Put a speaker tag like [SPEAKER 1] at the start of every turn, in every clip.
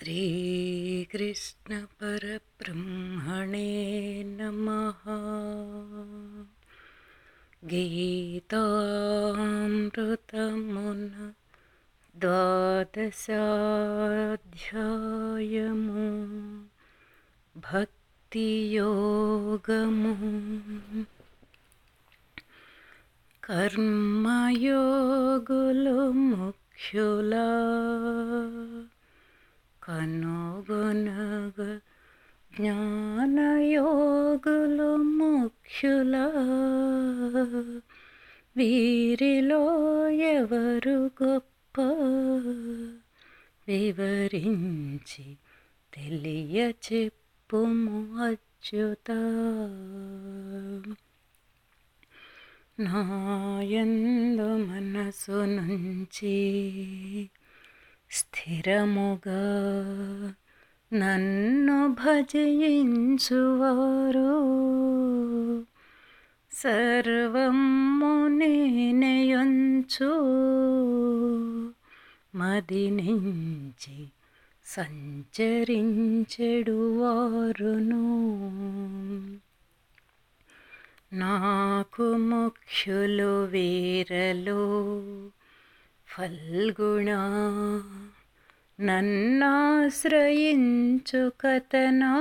[SPEAKER 1] श्रीकृष्णपरब्रह्मणे नमः। गीतामृतमुन द्वादशाध्यायमु। भक्तियोगमु। कर्मयोगुलुमुख्युला కనుగొనగ జ్ఞానయోగులు ముఖ్యుల వీరిలో ఎవరు గొప్ప? వివరించి తెలియ చెప్పుము అచ్యుత. నాయందు మనసు నుంచి స్థిరముగా నన్ను భజయించువారు సర్వము నేనయంచు మది నుంచి సంచరించెడు వారును నాకు ముఖ్యులు వీరలు ఫల్గుణ నన్నాశ్రయించు కథనా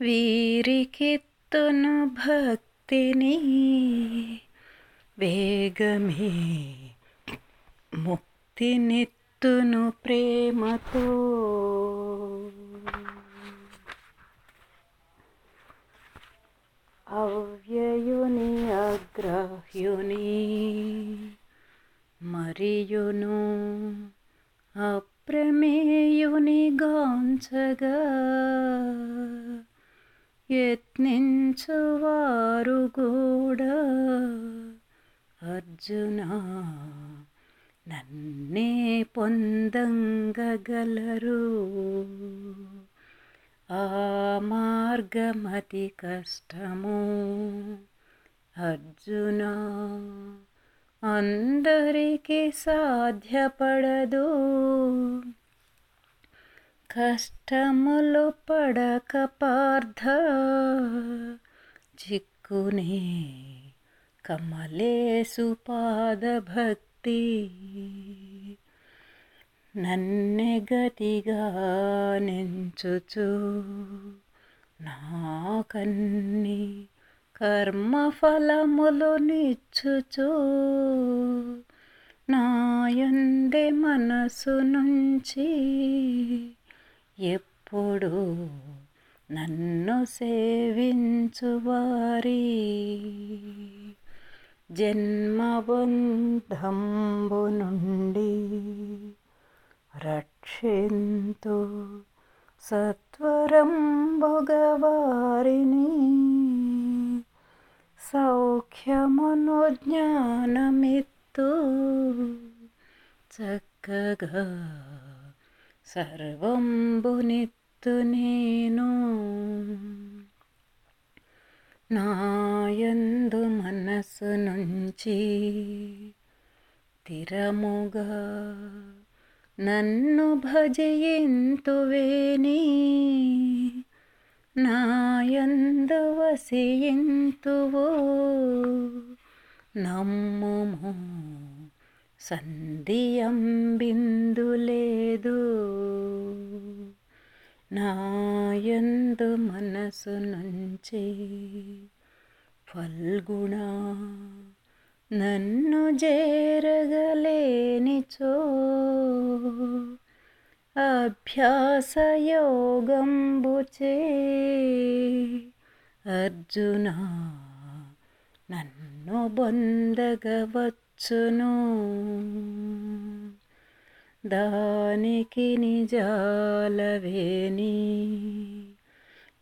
[SPEAKER 1] వీరికిత్తును భక్తిని వేగమే ముక్తినిత్తును ప్రేమతో అవ్యయుని అగ్రహ్యుని మరియును అప్రమేయుని గాంచగా యత్నించువారు కూడా అర్జున నన్నే పొందంగగలరు. ఆ మార్గమతి కష్టము అర్జునా అందరికీ సాధ్యపడదు. కష్టములు పడక పార్థ. చిక్కునే కమలేసు పాద భక్తి నన్నె గతిగా నెంచుచు నాకన్నీ కర్మఫలములు నిచ్చుచు. నాయందే మనసు నుంచి ఎప్పుడు నన్ను సేవించువారి. జన్మబంధంబు నుండి రక్షింతు సత్వరం భగవారిని సౌఖ్యమును జ్ఞానమిత్తు చక్కగా సర్వంబునిత్తు నేను. నాయందు మనసు నుంచి తిరముగా నన్ను భజయింతువేని. నాయందు వసియింతువు నమ్ముము. సంధియంబిందు లేదు. నాయందు మనసు నుంచి ఫల్గుణ నన్ను చేరగలేనిచో అభ్యాసయోగంబుచే అర్జున నన్ను బొందగవచ్చును. దానికి నిజాలవేని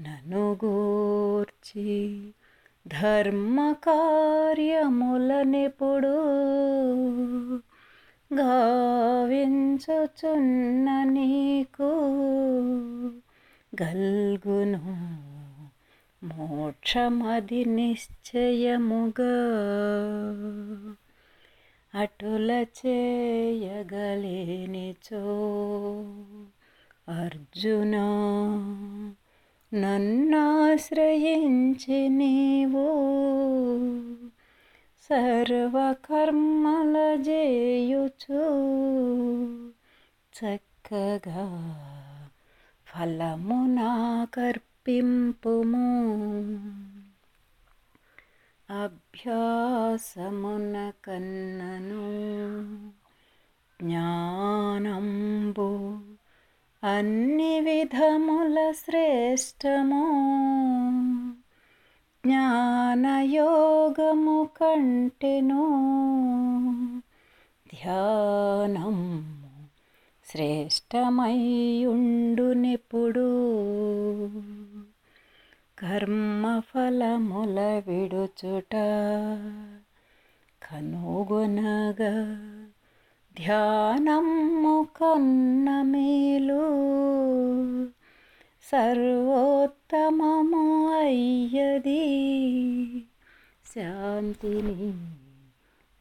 [SPEAKER 1] నన్ను గూర్చి ధర్మ కార్యములనెప్పుడు గావించుచున్న నీకు గల్గును. మోక్షమది నిశ్చయముగా. అటుల చేయగలేనిచో అర్జున నన్నాశ్రయించి నీవు సర్వకర్మల చేయుచు చక్కగా ఫలమునా కర్పింపుము అభ్యాసమున కన్నను జ్ఞానంబు అన్ని విధముల శ్రేష్టము. జ్ఞానయోగము కంటెను ధ్యానం శ్రేష్టమయ్యుండునెప్పుడు కర్మఫలముల విడుచుట కనుగొనగా ధ్యానము కన్న మేలు సర్వోత్తమము అయ్యది. శాంతిని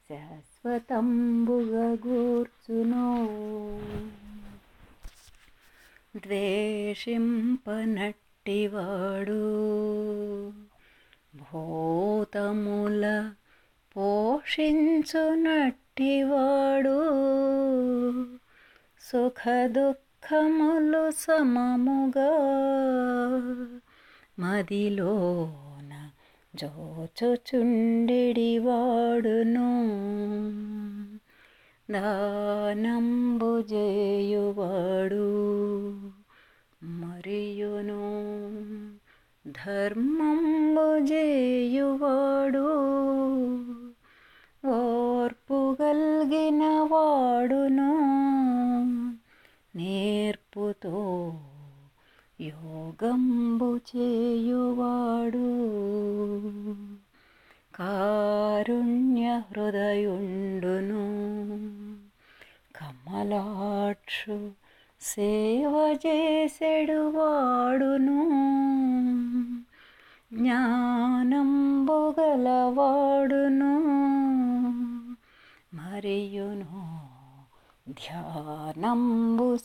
[SPEAKER 1] శాశ్వతంబుగా గూర్చును. ద్వేషింపనట్టివాడు భూతముల పోషించునట్టివాడు సుఖ దుఃఖములు సమముగా మదిలోన జోచుచుండెడివాడును. దానంబు చేయువాడు మరియును ధర్మంబు చేయువాడు ఓర్పు గల్గిన వాడును నేర్పుతో యోగంబు చేయువాడు కారుణ్య హృదయుండును కమలాక్షు సేవ చేసెడు వాడును. జ్ఞానం బొగలవాడును. మరియును ధ్యానంబు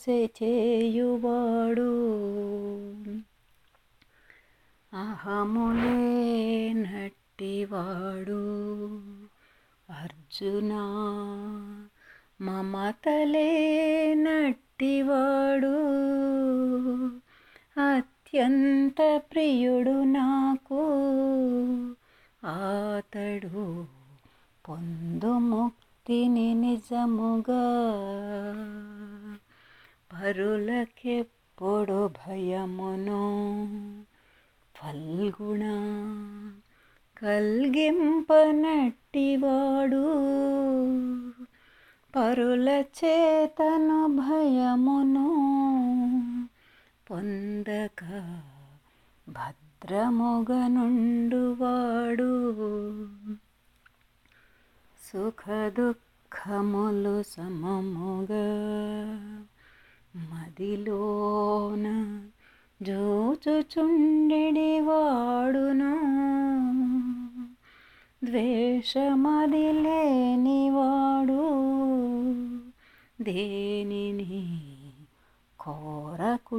[SPEAKER 1] చేయువాడు. అహములే నట్టివాడు. అర్జున మమతలే నట్టివాడు అత్యంత ప్రియుడు నాకు. ఆతడు పొందు ముక్తిని నిజముగా పరులకెప్పుడు భయమును ఫల్గుణ కల్గింపనట్టివాడు పరుల చేతను భయమును పొందక భద్రముగనుండువాడు. సుఖ దుఃఖములు సమముగా మదిలోన జోచుచుండి వాడునా ద్వేషమది లేనివాడు దేనిని కోరకుండివాడును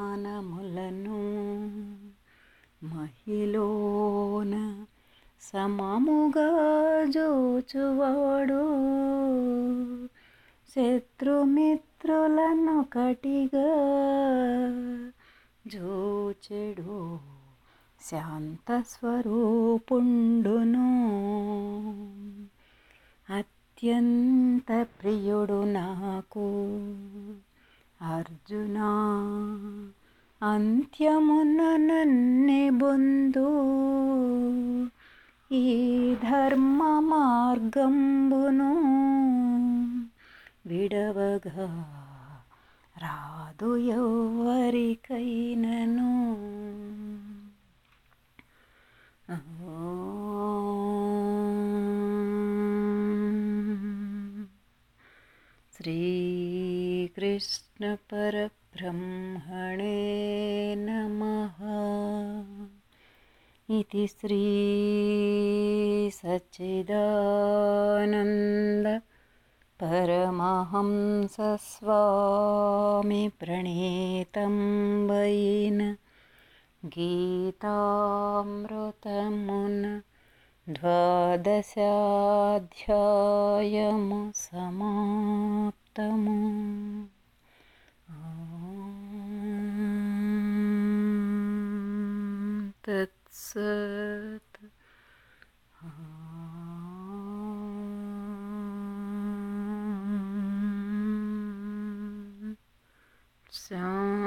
[SPEAKER 1] మానవమానములను మహిళన సమముగా జోచువాడు శత్రుమిత్ర కటిగా జోచెడు శాంతస్వరూపుండును. అత్యంత ప్రియుడు నాకు అర్జున అంత్యమున నన్నే బొందు ఈ ధర్మ మార్గంబును విడవగా రాదు ఎవరికైనను శ్రీకృష్ణ పరబ్రహ్మణే నమ इति श्रीसच्चिदानन्द परमहंसस्वामि प्रणीतं वैन् गीतामृतमुन् द्वादशाध्यायं समाप्तम्। ॐ तत्स 然后